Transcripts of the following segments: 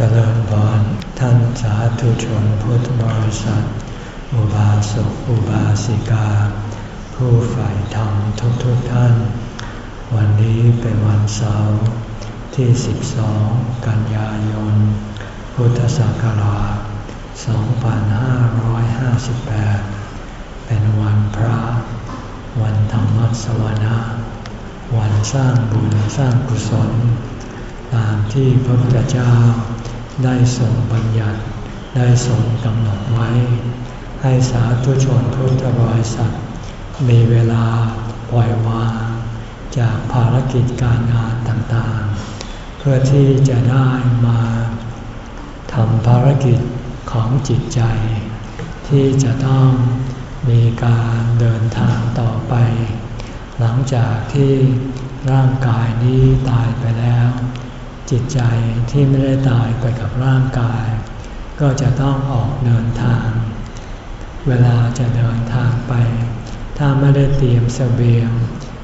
เจริญพรท่านสาธุชนพุทธบริษัท อุบาสกอุบาสิกา ผู้ใฝ่ธรรมทุกทุกท่าน วันนี้เป็นวันเสาร์ที่ 12 กันยายน พุทธศักราช 2558 เป็นวันพระ วันธรรมสวนาวันสร้างบุญสร้างกุศล ตามที่พระพุทธเจ้า ได้ทรงบัญญัติได้ทรงกำหนดไว้ ให้สาธุชนพุทธบริษัทมีเวลาปล่อยวางจากภารกิจการงานต่างๆ เพื่อที่จะได้มาทำภารกิจของจิตใจ ที่จะต้องมีการเดินทางต่อไป หลังจากที่ร่างกายนี้ตายไปแล้ว จิตใจที่ไม่ได้ตายไปกับร่างกาย ก็จะต้องออกเดินทาง เวลาจะเดินทางไป ถ้าไม่ได้เตรียมเสบียง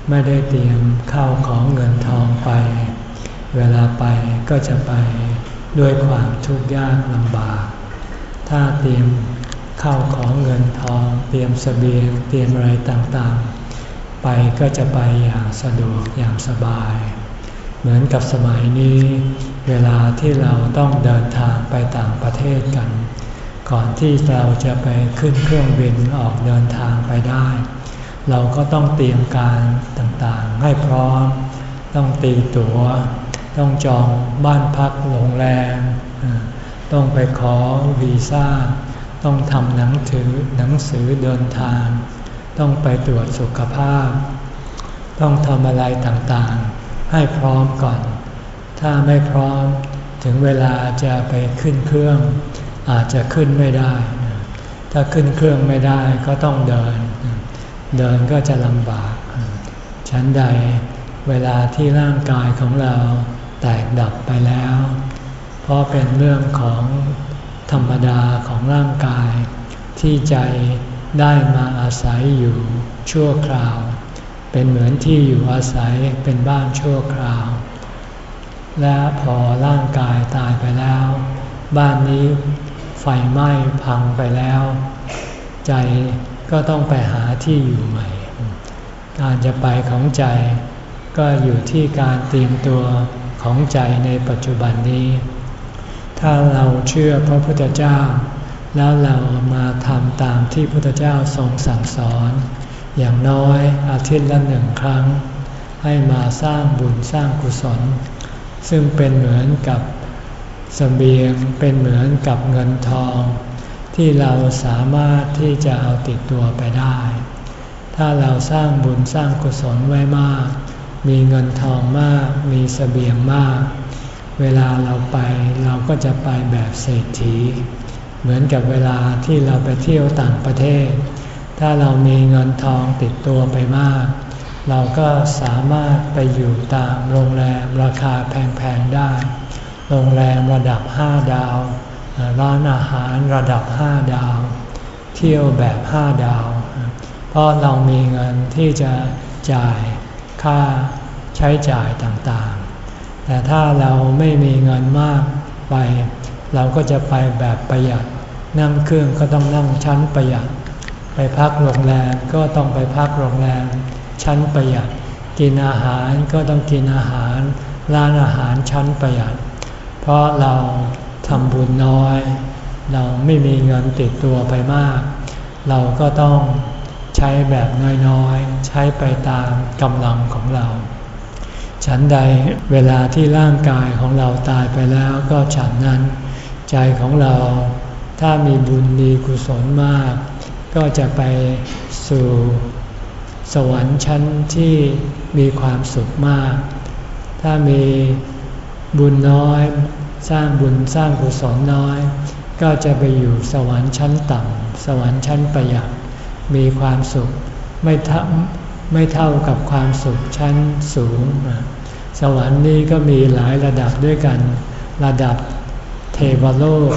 ไม่ได้เตรียมข้าวของเงินทองไป เวลาไปก็จะไปด้วยความทุกข์ยากลำบาก ถ้าเตรียมข้าวของเงินทอง เตรียมเสบียง เตรียมอะไรต่างๆ ไปก็จะไปอย่างสะดวกอย่างสบาย เหมือนกับสมัยนี้ เวลาที่เราต้องเดินทางไปต่างประเทศกัน ก่อนที่เราจะไปขึ้นเครื่องบินออกเดินทางไปได้ เราก็ต้องเตรียมการต่างๆ ให้พร้อม ต้องตีตัว๋ว ต้องจองบ้านพักโรงแรมต้องไปขอวีซ่า ต้องทำหนังถือหนังสือเดินทาง ต้องไปตรวจสุขภาพ ต้องทำอะไรต่างๆ ให้พร้อมก่อน ถ้าไม่พร้อมถึงเวลาจะไปขึ้นเครื่อง อาจจะขึ้นไม่ได้ ถ้าขึ้นเครื่องไม่ได้ก็ต้องเดิน เดินก็จะลำบาก ชั้นใดเวลาที่ร่างกายของเราแตกดับไปแล้ว เพราะเป็นเรื่องของธรรมดาของร่างกาย ที่ใจได้มาอาศัยอยู่ชั่วคราว เป็นเหมือนที่อยู่อาศัยเป็นบ้านชั่วคราว และพอร่างกายตายไปแล้ว บ้านนี้ไฟไหม้พังไปแล้ว ใจก็ต้องไปหาที่อยู่ใหม่ การจะไปของใจก็อยู่ที่การเตรียมตัวของใจในปัจจุบันนี้ ถ้าเราเชื่อพระพุทธเจ้า แล้วเรามาทำตามที่พระพุทธเจ้าทรงสั่งสอน อย่างน้อยอาทิตย์ละหนึ่งครั้ง ให้มาสร้างบุญสร้างกุศล ซึ่งเป็นเหมือนกับสเสบียงเป็นเหมือนกับเงินทอง ที่เราสามารถที่จะเอาติดตัวไปได้ ถ้าเราสร้างบุญสร้างกุศลไว้มาก มีเงินทองมาก มีสเสบียงมาก เวลาเราไปเราก็จะไปแบบเศรษฐี เหมือนกับเวลาที่เราไปเที่ยวต่างประเทศ ถ้าเรามีเงินทองติดตัวไปมาก เราก็สามารถไปอยู่ตามโรงแรมราคาแพงๆได้ โรงแรมระดับห้าดาว ร้านอาหารระดับห้าดาว เที่ยวแบบห้าดาว เพราะเรามีเงินที่จะจ่ายค่าใช้จ่ายต่างๆ แต่ถ้าเราไม่มีเงินมากไป เราก็จะไปแบบประหยัด นั่งเครื่องก็ต้องนั่งชั้นประหยัด ไปพักโรงแรมก็ต้องไปพักโรงแรม ชั้นประหยัด กินอาหารก็ต้องกินอาหาร ร้านอาหารชั้นประหยัด เพราะเราทำบุญน้อย เราไม่มีเงินติดตัวไปมาก เราก็ต้องใช้แบบน้อยๆ ใช้ไปตามกำลังของเรา ฉันใดเวลาที่ร่างกายของเราตายไปแล้วก็ฉันนั้น ใจของเราถ้ามีบุญมีกุศลมาก ก็จะไปสู่สวรรค์ชั้นที่มีความสุขมาก ถ้ามีบุญน้อย สร้างบุญสร้างกุศลน้อย ก็จะไปอยู่สวรรค์ชั้นต่ำสวรรค์ชั้นประหยัดมีความสุขไม่เท่าไม่เท่ากับความสุขชั้นสูง สวรรค์นี้ก็มีหลายระดับด้วยกัน ระดับเทวโลก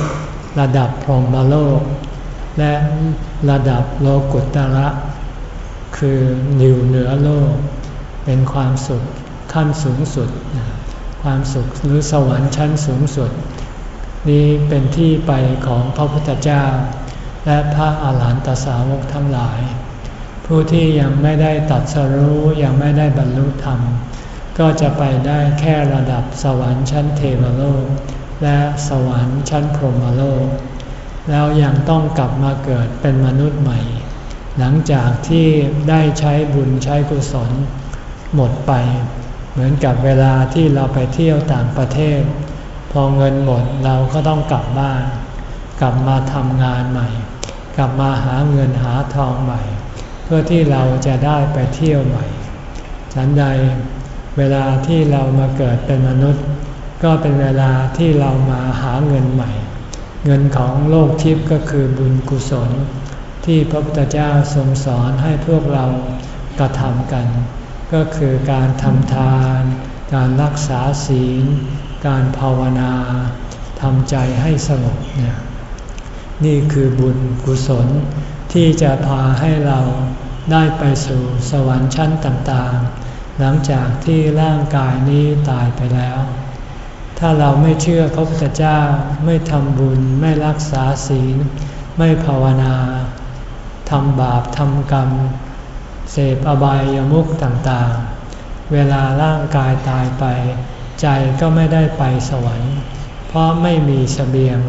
ระดับพรหมโลก และระดับโลกุตระ คืออยู่เหนือโลก เป็นความสุขขั้นสูงสุด ความสุขหรือสวรรค์ชั้นสูงสุด นี้เป็นที่ไปของพระพุทธเจ้า และพระอาหารหันตสาวกทั้งหลาย ผู้ที่ยังไม่ได้ตัดสรู้ยังไม่ได้บรรลุธรรม ก็จะไปได้แค่ระดับสวรรค์ชั้นเทวโลก และสวรรค์ชั้นพรหมโลก แล้วยังต้องกลับมาเกิดเป็นมนุษย์ใหม่ หลังจากที่ได้ใช้บุญใช้กุศลหมดไป เหมือนกับเวลาที่เราไปเที่ยวต่างประเทศ พอเงินหมดเราก็ต้องกลับบ้าน กลับมาทำงานใหม่ กลับมาหาเงินหาทองใหม่ เพื่อที่เราจะได้ไปเที่ยวใหม่ฉันใดเวลาที่เรามาเกิดเป็นมนุษย์ ก็เป็นเวลาที่เรามาหาเงินใหม่ เงินของโลกทิพย์ก็คือบุญกุศล ที่พระพุทธเจ้าทรงสอนให้พวกเรากระทำกัน ก็คือการทำทาน การรักษาศีล การภาวนาทำใจให้สงบเนี่ยนี่คือบุญกุศลที่จะพาให้เราได้ไปสู่สวรรค์ชั้นต่างๆ หลังจากที่ร่างกายนี้ตายไปแล้ว ถ้าเราไม่เชื่อพระพุทธเจ้าไม่ทำบุญไม่รักษาศีล ไม่ภาวนาทำบาปทำกรรม เสพอบายามุขต่างๆ เวลาร่างกายตายไป ใจก็ไม่ได้ไปสวรรค์ เพราะไม่มีสเสบียง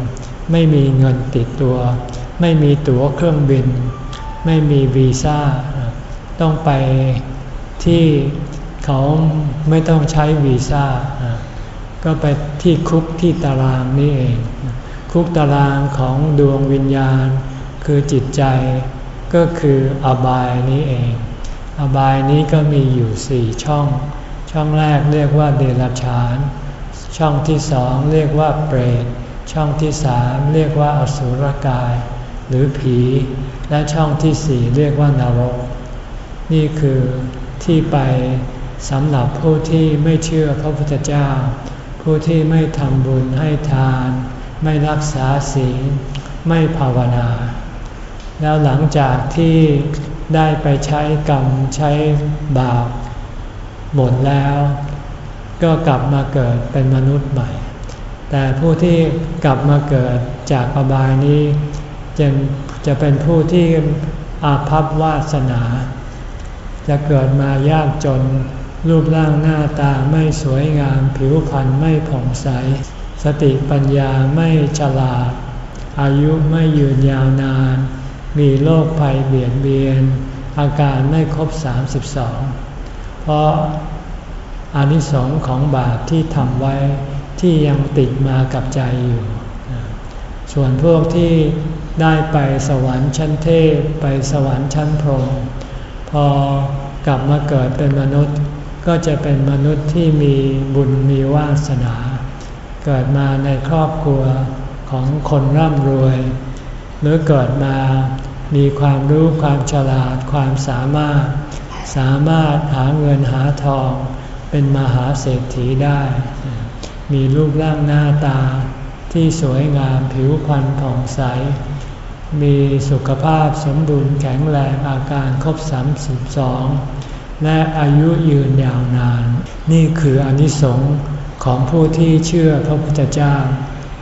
ไม่มีเงินติดตัว ไม่มีตั๋วเครื่องบิน ไม่มีวีซ่า ต้องไปที่เขาไม่ต้องใช้วีซ่า ก็ไปที่คุกที่ตารางนี่เอง คุกตารางของดวงวิญญาณ คือจิตใจก็คืออบายนี้เอง อบายนี้ก็มีอยู่สี่ช่อง ช่องแรกเรียกว่าเดรัจฉาน ช่องที่สองเรียกว่าเปรต ช่องที่สามเรียกว่าอสุรกาย หรือผี และช่องที่สี่เรียกว่านรก นี่คือที่ไปสำหรับผู้ที่ไม่เชื่อพระพุทธเจ้า ผู้ที่ไม่ทำบุญให้ทาน ไม่รักษาศีลไม่ภาวนา แล้วหลังจากที่ได้ไปใช้กรรมใช้บาปหมดแล้ว ก็กลับมาเกิดเป็นมนุษย์ใหม่ แต่ผู้ที่กลับมาเกิดจากอบายนี้จะจะเป็นผู้ที่อาภัพวาสนา จะเกิดมายากจน รูปร่างหน้าตาไม่สวยงาม ผิวพรรณไม่ผ่องใส สติปัญญาไม่ฉลาด อายุไม่ยืนยาวนาน มีโรคภัยเบียดเบียน อาการไม่ครบ 32 เพราะอานิสงส์ของบาปที่ทำไว้ที่ยังติดมากับใจอยู่ ส่วนพวกที่ได้ไปสวรรค์ชั้นเทพไปสวรรค์ชั้นพรหมพอกลับมาเกิดเป็นมนุษย์ ก็จะเป็นมนุษย์ที่มีบุญมีวาสนา เกิดมาในครอบครัวของคนร่ำรวย หรือเกิดมามีความรู้ความฉลาดความสามารถ สามารถหาเงินหาทอง เป็นมหาเศรษฐีได้ มีรูปร่างหน้าตาที่สวยงามผิวพรรณผ่องใส มีสุขภาพสมบูรณ์แข็งแรงอาการครบ32 และอายุยืนยาวนาน นี่คืออนิสงค์ของผู้ที่เชื่อพระพุทธเจ้า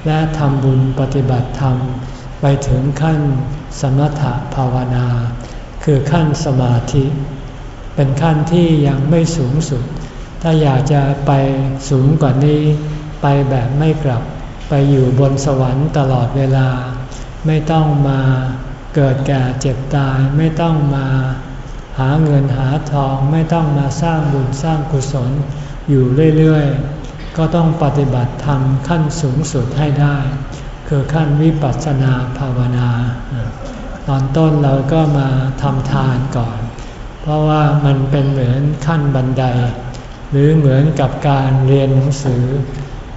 และทำบุญปฏิบัติธรรม ไปถึงขั้นสมถภาวนา คือขั้นสมาธิ เป็นขั้นที่ยังไม่สูงสุด ถ้าอยากจะไปสูงกว่านี้ ไปแบบไม่กลับ ไปอยู่บนสวรรค์ตลอดเวลา ไม่ต้องมาเกิดแก่เจ็บตายไม่ต้องมา หาเงินหาทองไม่ต้องมาสร้างบุญสร้างกุศลอยู่เรื่อยๆ ก็ต้องปฏิบัติธรรมขั้นสูงสุดให้ได้ คือขั้นวิปัสสนาภาวนา ตอนต้นเราก็มาทำทานก่อน เพราะว่ามันเป็นเหมือนขั้นบันได หรือเหมือนกับการเรียนหนังสือ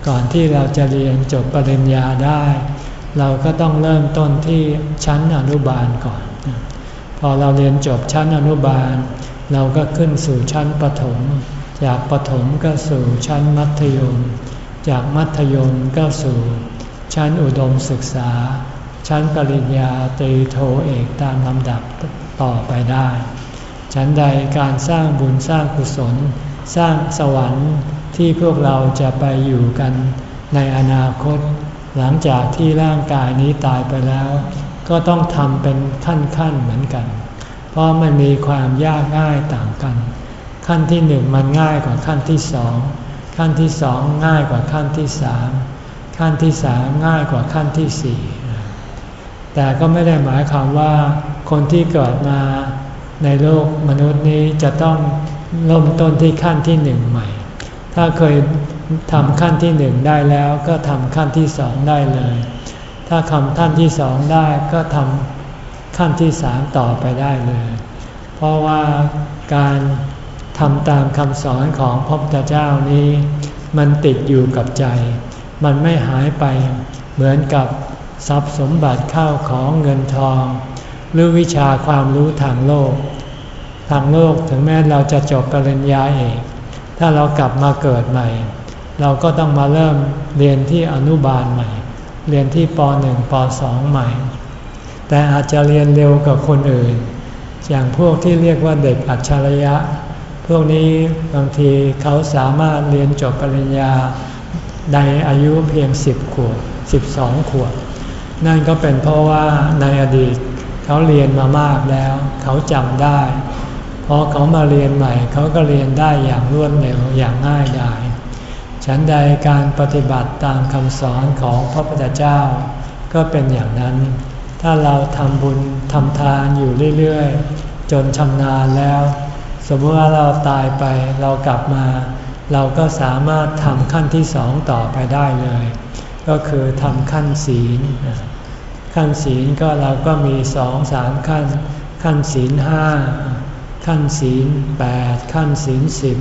ก่อนที่เราจะเรียนจบปริญญาได้ เราก็ต้องเริ่มต้นที่ชั้นอนุบาลก่อน พอเราเรียนจบชั้นอนุบาล เราก็ขึ้นสู่ชั้นประถม จากประถมก็สู่ชั้นมัธยม จากมัธยมก็สู่ ชั้นอุดมศึกษา ชั้นปริญญาตรีโทเอกตามลำดับต่อไปได้ฉันใดการสร้างบุญสร้างกุศล สร้างสวรรค์ที่พวกเราจะไปอยู่กันในอนาคต หลังจากที่ร่างกายนี้ตายไปแล้ว ก็ต้องทำเป็นขั้นๆเหมือนกัน เพราะมันมีความยากง่ายต่างกัน ขั้นที่หนึ่งมันง่ายกว่าขั้นที่สอง ขั้นที่สองง่ายกว่าขั้นที่สามขั้นที่สามง่ายกว่าขั้นที่สี่แต่ก็ไม่ได้หมายความว่าคนที่เกิดมาในโลกมนุษย์นี้จะต้องเริ่มต้นที่ขั้นที่หนึ่งใหม่ ถ้าเคยทำขั้นที่หนึ่งได้แล้วก็ทำขั้นที่สองได้เลย ถ้าทำขั้นที่สองได้ก็ทำขั้นที่สามต่อไปได้เลย เพราะว่าการทำตามคำสอนของพระพุทธเจ้านี้ มันติดอยู่กับใจ มันไม่หายไปเหมือนกับทรัพย์สมบัติเข้าของเงินทอง หรือวิชาความรู้ทางโลก ทางโลกถึงแม้เราจะจบปริญญาเอกถ้าเรากลับมาเกิดใหม่ เราก็ต้องมาเริ่มเรียนที่อนุบาลใหม่ เรียนที่ป .1 ป .2 ใหม่ แต่อาจจะเรียนเร็วกับคนอื่น อย่างพวกที่เรียกว่าเด็กอัจฉริยะ พวกนี้บางทีเขาสามารถเรียนจบปริญญาในอายุเพียง 10 ขวบ 12 ขวบ นั่นก็เป็นเพราะว่าในอดีตเขาเรียนมามากแล้ว เขาจำได้พอเขามาเรียนใหม่ เขาก็เรียนได้อย่างรวดเร็วอย่างง่ายดาย ฉันใดการปฏิบัติตามคำสอนของพระพุทธเจ้า ก็เป็นอย่างนั้น ถ้าเราทำบุญทำทานอยู่เรื่อยๆ จนชำนาญแล้ว สมมติว่าเราตายไปเรากลับมา เราก็สามารถทำขั้นที่สองต่อไปได้เลย ก็คือทำขั้นศีล ขั้นศีลก็เราก็มีสองสามขั้น ขั้นศีลห้าขั้นศีลแปดขั้นศีลสิบ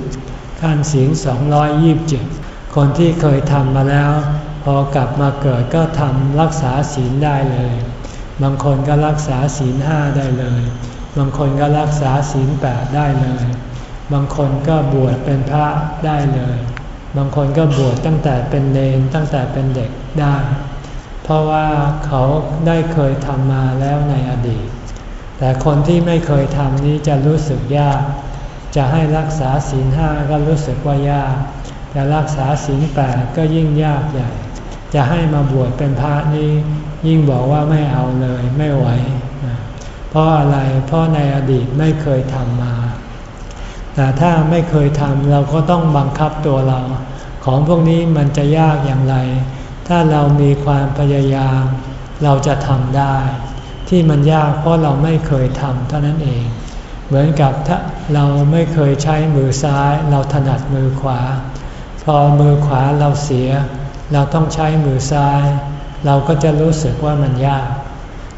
ขั้นศีลสองร้อยยี่สิบเจ็ด คนที่เคยทำมาแล้ว พอกลับมาเกิดก็ทำรักษาศีลได้เลย บางคนก็รักษาศีลห้าได้เลย บางคนก็รักษาศีลแปดได้เลย บางคนก็บวชเป็นพระได้เลย บางคนก็บวชตั้งแต่เป็นเนนตั้งแต่เป็นเด็กได้ เพราะว่าเขาได้เคยทำมาแล้วในอดีต แต่คนที่ไม่เคยทำนี้จะรู้สึกยาก จะให้รักษาศีลห้าก็รู้สึกว่ายาก จะรักษาศีลแปดก็ยิ่งยากใหญ่ จะให้มาบวชเป็นพระนี้ยิ่งบอกว่าไม่เอาเลยไม่ไหว เพราะอะไรเพราะในอดีตไม่เคยทำมา แต่ถ้าไม่เคยทำเราก็ต้องบังคับตัวเรา ของพวกนี้มันจะยากอย่างไร ถ้าเรามีความพยายาม เราจะทำได้ ที่มันยากเพราะเราไม่เคยทำเท่านั้นเอง เหมือนกับถ้าเราไม่เคยใช้มือซ้าย เราถนัดมือขวา อมือขวาเราเสีย เราต้องใช้มือซ้าย เราก็จะรู้สึกว่ามันยาก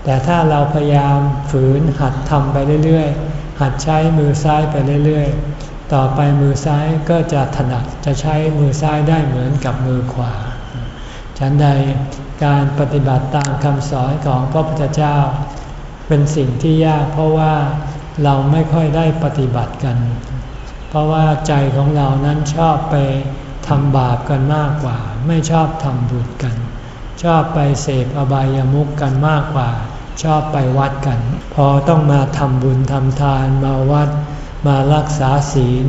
แต่ถ้าเราพยายามฝืนหัดทำไปเรื่อยๆ หัดใช้มือซ้ายไปเรื่อยๆ ต่อไปมือซ้ายก็จะถนัดจะใช้มือซ้ายได้เหมือนกับมือขวา ฉันใดการปฏิบัติตามคำสอนของพระพุทธเจ้า เป็นสิ่งที่ยากเพราะว่าเราไม่ค่อยได้ปฏิบัติกัน เพราะว่าใจของเรานั้นชอบไป ทำบาปกันมากกว่า ไม่ชอบทำบุญกัน ชอบไปเสพอบายามุกกันมากกว่า ชอบไปวัดกัน พอต้องมาทำบุญทำทานมาวัด มารักษาศีล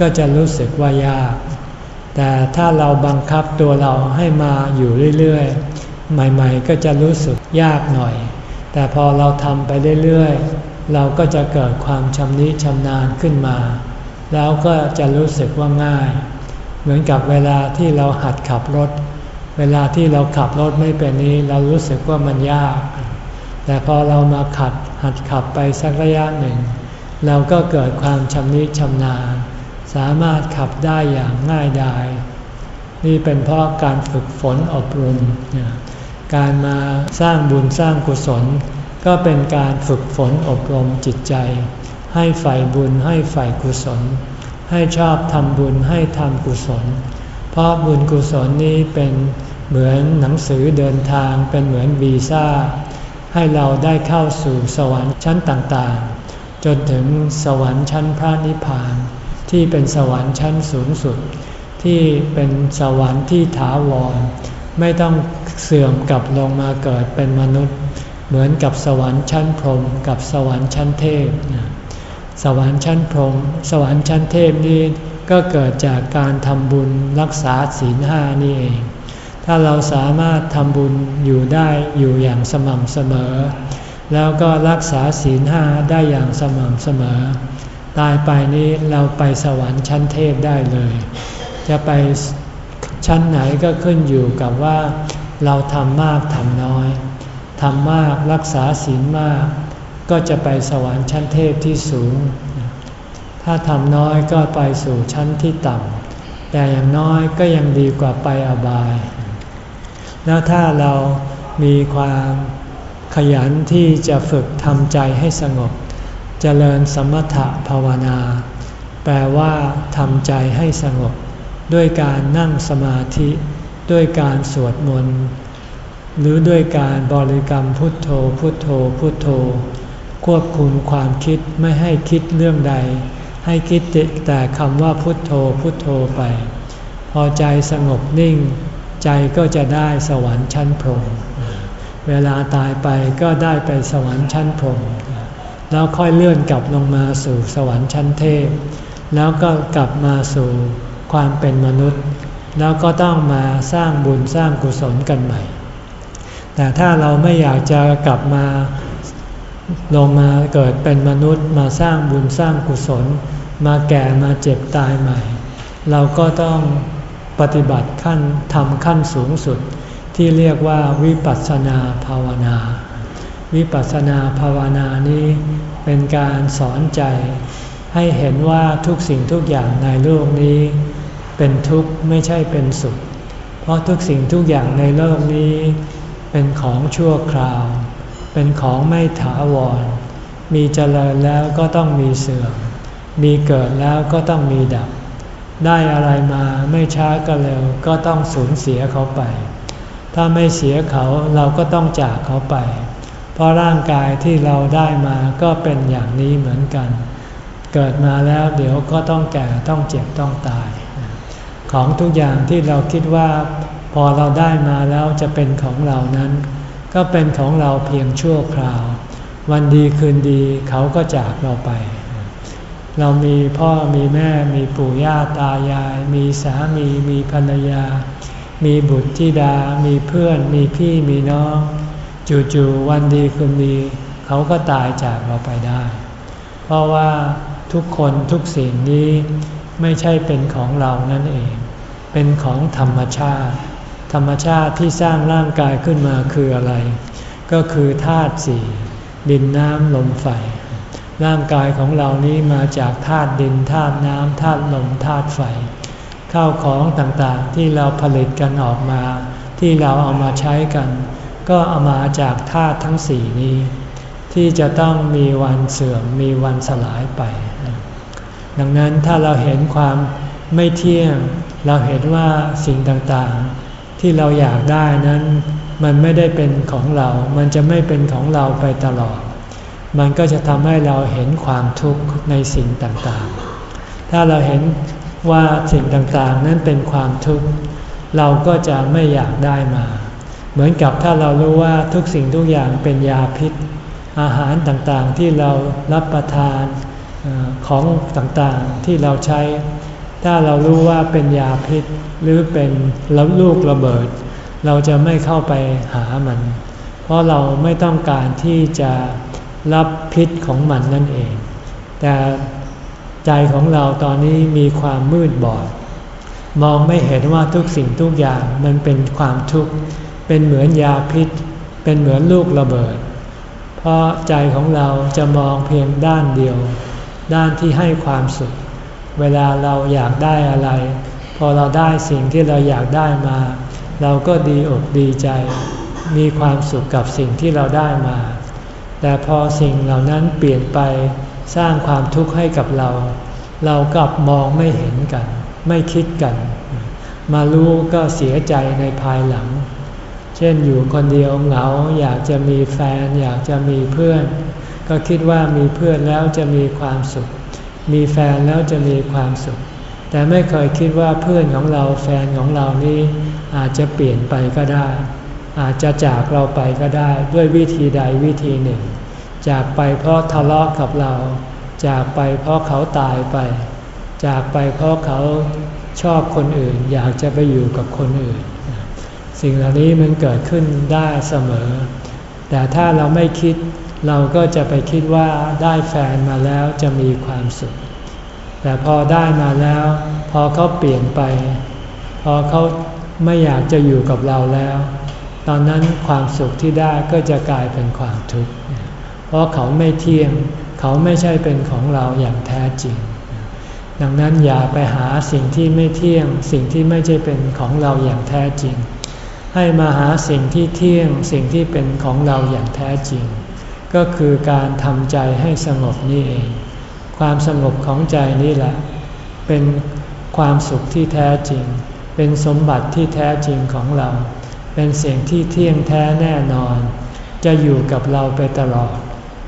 ก็จะรู้สึกว่ายาก แต่ถ้าเราบังคับตัวเราให้มาอยู่เรื่อยๆ ใหม่ๆ ก็จะรู้สึกยากหน่อย แต่พอเราทำไปเรื่อยๆ เราก็จะเกิดความชำนิชำนาญขึ้นมา แล้วก็จะรู้สึกว่าง่าย เหมือนกับเวลาที่เราหัดขับรถ เวลาที่เราขับรถไม่เป็นนี้ เรารู้สึกว่ามันยาก แต่พอเรามาขัดหัดขับไปสักระยะหนึ่ง เราก็เกิดความชำนิชำนาญ สามารถขับได้อย่างง่ายดาย นี่เป็นเพราะการฝึกฝนอบรม การมาสร้างบุญสร้างกุศล ก็เป็นการฝึกฝนอบรมจิตใจ ให้ฝ่ายบุญให้ฝ่ายกุศล ให้ชอบทำบุญให้ทำกุศล เพราะบุญกุศลนี้เป็นเหมือนหนังสือเดินทางเป็นเหมือนวีซ่า ให้เราได้เข้าสู่สวรรค์ชั้นต่างๆ จนถึงสวรรค์ชั้นพระนิพพาน ที่เป็นสวรรค์ชั้นสูงสุด ที่เป็นสวรรค์ที่ถาวร ไม่ต้องเสื่อมกลับลงมาเกิดเป็นมนุษย์ เหมือนกับสวรรค์ชั้นพรหมกับสวรรค์ชั้นเทพ สวรรค์ชั้นพรหมสวรรค์ชั้นเทพนี้ก็เกิดจากการทำบุญรักษาศีลห้านี่เองถถ้าเราสามารถทำบุญอยู่ได้อยู่อย่างสม่ำเสมอ แล้วก็รักษาศีลห้าได้อย่างสม่ำเสมอ ตายไปนี้เราไปสวรรค์ชั้นเทพได้เลย จะไปชั้นไหนก็ขึ้นอยู่กับว่า เราทำมากทำน้อยทำมากรักษาศีลมาก ก็จะไปสวรรค์ชั้นเทพที่สูง ถ้าทำน้อยก็ไปสู่ชั้นที่ต่ำ แต่อย่างน้อยก็ยังดีกว่าไปอบาย แล้วถ้าเรามีความขยันที่จะฝึกทำใจให้สงบจเจริญสมถะภาวนา แปลว่าทำใจให้สงบ ด้วยการนั่งสมาธิ ด้วยการสวดมนต์ หรือด้วยการบริกรรมพุทโธพุทโธพุทโธ ควบคุมความคิดไม่ให้คิดเรื่องใด ให้คิดแต่คำว่าพุทโธพุทโธไป พอใจสงบนิ่ง ใจก็จะได้สวรรค์ชั้นพรหมเวลาตายไปก็ได้ไปสวรรค์ชั้นพรหมแล้วค่อยเลื่อนกลับลงมาสู่สวรรค์ชั้นเทพ แล้วก็กลับมาสู่ความเป็นมนุษย์ แล้วก็ต้องมาสร้างบุญสร้างกุศลกันใหม่ แต่ถ้าเราไม่อยากจะกลับมา ลงมาเกิดเป็นมนุษย์มาสร้างบุญสร้างกุศล มาแก่มาเจ็บตายใหม่ เราก็ต้องปฏิบัติขั้นทำขั้นสูงสุด ที่เรียกว่าวิปัสสนาภาวนา วิปัสสนาภาวนานี้เป็นการสอนใจ ให้เห็นว่าทุกสิ่งทุกอย่างในโลกนี้ เป็นทุกข์ไม่ใช่เป็นสุข เพราะทุกสิ่งทุกอย่างในโลกนี้ เป็นของชั่วคราว เป็นของไม่ถาวร มีเจริญแล้วก็ต้องมีเสื่อม มีเกิดแล้วก็ต้องมีดับ ได้อะไรมาไม่ช้าก็เร็วก็ต้องสูญเสียเขาไป ถ้าไม่เสียเขาเราก็ต้องจากเขาไป เพราะร่างกายที่เราได้มาก็เป็นอย่างนี้เหมือนกัน เกิดมาแล้วเดี๋ยวก็ต้องแก่ต้องเจ็บต้องตาย ของทุกอย่างที่เราคิดว่าพอเราได้มาแล้วจะเป็นของเรานั้น ก็เป็นของเราเพียงชั่วคราว วันดีคืนดีเขาก็จากเราไป เรามีพ่อมีแม่มีปู่ย่าตายาย มีสามีมีภรรยา มีบุตรธิดา มีเพื่อน มีพี่มีน้อง จู่ๆวันดีคืนดี เขาก็ตายจากเราไปได้ เพราะว่าทุกคนทุกสิ่งนี้ไม่ใช่เป็นของเรานั่นเอง เป็นของธรรมชาติ ธรรมชาติที่สร้างร่างกายขึ้นมาคืออะไร ก็คือธาตุสี่ดินน้ำลมไฟ ร่างกายของเรานี้มาจากธาตุดินธาตุน้ำธาตุลมธาตุไฟ ข้าวของต่างๆที่เราผลิตกันออกมา ที่เราเอามาใช้กัน ก็เอามาจากธาตุทั้งสี่นี้ ที่จะต้องมีวันเสื่อมมีวันสลายไป ดังนั้นถ้าเราเห็นความไม่เที่ยง เราเห็นว่าสิ่งต่างๆ ที่เราอยากได้นั้น มันไม่ได้เป็นของเรา มันจะไม่เป็นของเราไปตลอด มันก็จะทำให้เราเห็นความทุกข์ในสิ่งต่างๆ ถ้าเราเห็นว่าสิ่งต่างๆ นั้นเป็นความทุกข์ เราก็จะไม่อยากได้มา เหมือนกับถ้าเรารู้ว่าทุกสิ่งทุกอย่างเป็นยาพิษ อาหารต่างๆที่เรารับประทานของต่างๆที่เราใช้ ถ้าเรารู้ว่าเป็นยาพิษหรือเป็นลูกระเบิด เราจะไม่เข้าไปหามัน เพราะเราไม่ต้องการที่จะรับพิษของมันนั่นเอง แต่ใจของเราตอนนี้มีความมืดบอด มองไม่เห็นว่าทุกสิ่งทุกอย่างมันเป็นความทุกข์ เป็นเหมือนยาพิษ เป็นเหมือนลูกระเบิด เพราะใจของเราจะมองเพียงด้านเดียว ด้านที่ให้ความสุข เวลาเราอยากได้อะไร พอเราได้สิ่งที่เราอยากได้มา เราก็ดีอกดีใจ มีความสุขกับสิ่งที่เราได้มา แต่พอสิ่งเหล่านั้นเปลี่ยนไปสร้างความทุกข์ให้กับเรา เรากลับมองไม่เห็นกัน ไม่คิดกัน มารู้ก็เสียใจในภายหลัง เช่นอยู่คนเดียวเหงาอยากจะมีแฟน อยากจะมีเพื่อน ก็คิดว่ามีเพื่อนแล้วจะมีความสุข มีแฟนแล้วจะมีความสุข แต่ไม่เคยคิดว่าเพื่อนของเราแฟนของเรานี้อาจจะเปลี่ยนไปก็ได้ อาจจะจากเราไปก็ได้ด้วยวิธีใดวิธีหนึ่ง จากไปเพราะทะเลาะกับเรา จากไปเพราะเขาตายไป จากไปเพราะเขาชอบคนอื่น อยากจะไปอยู่กับคนอื่นสสิ่งเหล่านี้มันเกิดขึ้นได้เสมอ แต่ถ้าเราไม่คิด เราก็จะไปคิดว่าได้แฟนมาแล้วจะมีความสุข แต่พอได้มาแล้ว พอเขาเปลี่ยนไป พอเขาไม่อยากจะอยู่กับเราแล้ว ตอนนั้นความสุขที่ได้ก็จะกลายเป็นความทุกข์ เพราะเขาไม่เที่ยง เขาไม่ใช่เป็นของเราอย่างแท้จริง ดังนั้นอย่าไปหาสิ่งที่ไม่เที่ยง สิ่งที่ไม่ใช่เป็นของเราอย่างแท้จริง ให้มาหาสิ่งที่เที่ยง สิ่งที่เป็นของเราอย่างแท้จริง ก็คือการทำใจให้สงบนี่เอง ความสงบของใจนี่แหละ เป็นความสุขที่แท้จริง เป็นสมบัติที่แท้จริงของเรา เป็นสิ่งที่เที่ยงแท้แน่นอน จะอยู่กับเราไปตลอด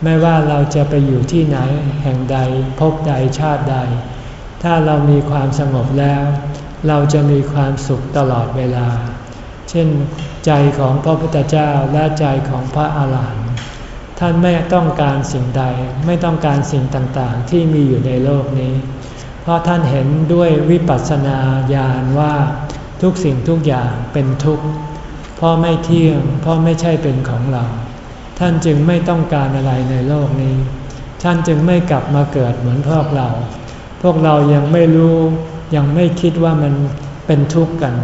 ไม่ว่าเราจะไปอยู่ที่ไหนแห่งใดพบใดชาติใด ถ้าเรามีความสงบแล้ว เราจะมีความสุขตลอดเวลา เช่น ใจของพระพุทธเจ้าและใจของพระอาหารหันต์ ท่านไม่ต้องการสิ่งใด ไม่ต้องการสิ่งต่างๆ ที่มีอยู่ในโลกนี้ เพราะท่านเห็นด้วยวิปัสสนาญาณว่าทุกสิ่งทุกอย่างเป็นทุกข์เพราะไม่เที่ยงเพราะไม่ใช่เป็นของเรา ท่านจึงไม่ต้องการอะไรในโลกนี้ ท่านจึงไม่กลับมาเกิดเหมือนพวกเรา พวกเรายังไม่รู้ยังไม่คิดว่ามันเป็นทุกข์กัน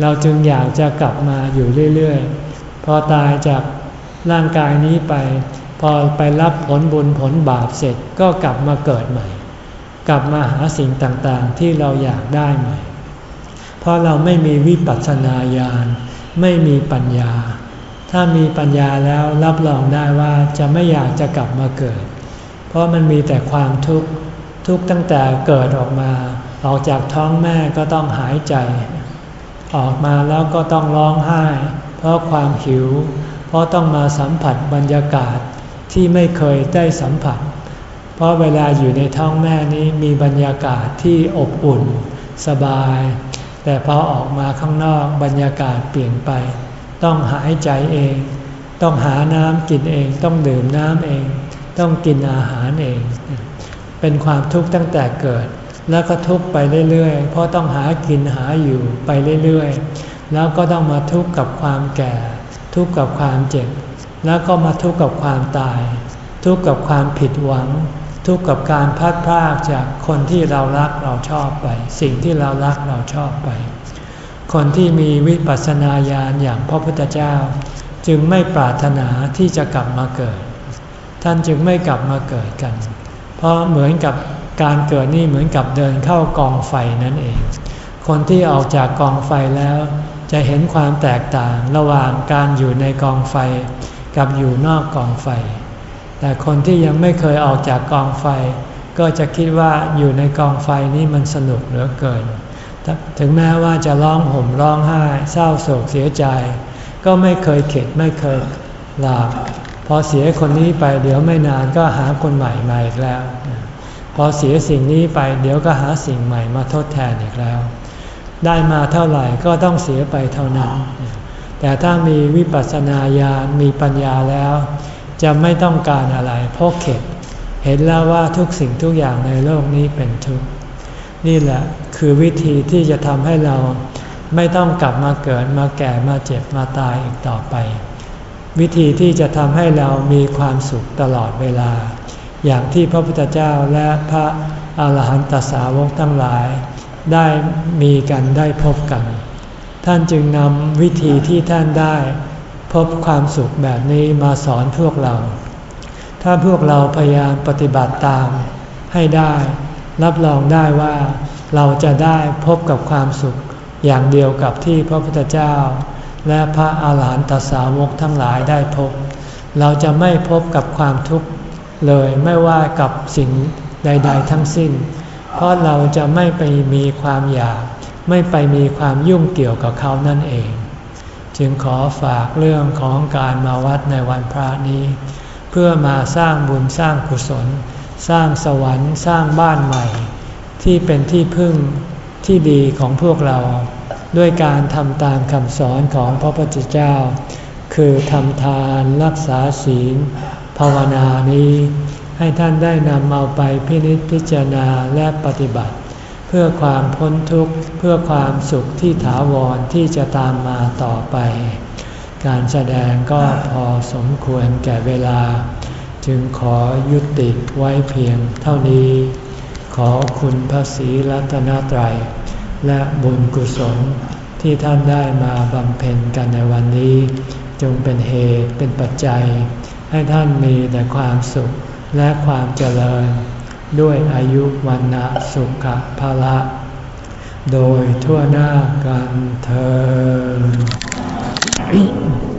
เราจึงอยากจะกลับมาอยู่เรื่อยๆ พอตายจาก ร่างกายนี้ไป พอไปรับผลบุญผลบาปเสร็จก็กลับมาเกิดใหม่ กลับมาหาสิ่งต่างๆที่เราอยากได้ใหม่ เพราะเราไม่มีวิปัสสนาญาณไม่มีปัญญา ถ้ามีปัญญาแล้วรับรองได้ว่าจะไม่อยากจะกลับมาเกิด เพราะมันมีแต่ความทุกข์ทุกตั้งแต่เกิดออกมา ออกจากท้องแม่ก็ต้องหายใจ ออกมาแล้วก็ต้องร้องไห้ เพราะความหิว เพราะต้องมาสัมผัสบรรยากาศที่ไม่เคยได้สัมผัส เพราะเวลาอยู่ในท้องแม่นี้มีบรรยากาศที่อบอุ่น สบาย แต่พอออกมาข้างนอกบรรยากาศเปลี่ยนไป ต้องหายใจเอง ต้องหาน้ำกินเอง ต้องดื่มน้ำเอง ต้องกินอาหารเอง เป็นความทุกข์ตั้งแต่เกิด แล้วก็ทุกข์ไปเรื่อยๆ เพราะต้องหากินหาอยู่ไปเรื่อยๆ แล้วก็ต้องมาทุกข์กับความแก่ ทุกข์กับความเจ็บ แล้วก็มาทุกข์กับความตาย ทุกข์กับความผิดหวัง ทุกข์กับการพัดพรากจากคนที่เรารักเราชอบไป สิ่งที่เรารักเราชอบไป คนที่มีวิปัสสนาญาณอย่างพระพุทธเจ้า จึงไม่ปรารถนาที่จะกลับมาเกิด ท่านจึงไม่กลับมาเกิดกัน เพราะเหมือนกับการเกิดนี่เหมือนกับเดินเข้ากองไฟนั่นเอง คนที่ออกจากกองไฟแล้ว จะเห็นความแตกต่างระหว่างการอยู่ในกองไฟ กับอยู่นอกกองไฟ แต่คนที่ยังไม่เคยออกจากกองไฟ ก็จะคิดว่าอยู่ในกองไฟนี้มันสนุกเหลือเกิน ถึงแม้ว่าจะร้องห่มร้องไห้เศร้าโศกเสียใจ ก็ไม่เคยเข็ดไม่เคยลาบพอเสียคนนี้ไปเดี๋ยวไม่นานก็หาคนใหม่มาอีกแล้ว พอเสียสิ่งนี้ไปเดี๋ยวก็หาสิ่งใหม่มาทดแทนอีกแล้ว ได้มาเท่าไหร่ก็ต้องเสียไปเท่านั้น แต่ถ้ามีวิปัสสนาญาณมีปัญญาแล้ว จะไม่ต้องการอะไรเพราะเข็ดเห็นแล้วว่าทุกสิ่งทุกอย่างในโลกนี้เป็นทุกข์นี่แหละคือวิธีที่จะทำให้เราไม่ต้องกลับมาเกิดมาแก่มาเจ็บมาตายอีกต่อไป วิธีที่จะทำให้เรามีความสุขตลอดเวลา อย่างที่พระพุทธเจ้าและพระอาหารหันตสาวกทั้งหลาย ได้มีกันได้พบกัน ท่านจึงนำวิธีที่ท่านได้พบความสุขแบบนี้มาสอนพวกเรา ถ้าพวกเราพยายามปฏิบัติตามให้ได้ รับรองได้ว่าเราจะได้พบกับความสุขอย่างเดียวกับที่พระพุทธเจ้า และพระอาหารหันตสาวกทั้งหลายได้พบ เราจะไม่พบกับความทุกข์เลยไม่ว่ากับสิ่งใด ๆ ทั้งสิ้น เพราะเราจะไม่ไปมีความอยาก ไม่ไปมีความยุ่งเกี่ยวกับเขานั่นเอง จึงขอฝากเรื่องของการมาวัดในวันพระนี้ เพื่อมาสร้างบุญสร้างกุศล สร้างสวรรค์สร้างบ้านใหม่ ที่เป็นที่พึ่งที่ดีของพวกเรา ด้วยการทำตามคำสอนของพระพุทธเจ้า คือทำทานรักษาศีล ภาวนานี้ ให้ท่านได้นำเอาไปพินิจพิจารณาและปฏิบัติ เพื่อความพ้นทุกข์เพื่อความสุขที่ถาวรที่จะตามมาต่อไป การแสดงก็พอสมควรแก่เวลา จึงขอยุติไว้เพียงเท่านี้ ขอคุณพระศรีรัตนตรัย และบุญกุศลที่ท่านได้มาบำเพ็ญกันในวันนี้ จงเป็นเหตุเป็นปัจจัย ให้ท่านมีแต่ความสุข และความเจริญ ด้วยอายุวันนะสุขภาละ โดยทั่วหน้ากันเธอ